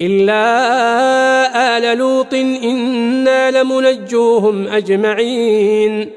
إلا آل لوط إنا لمنجوهم أجمعين.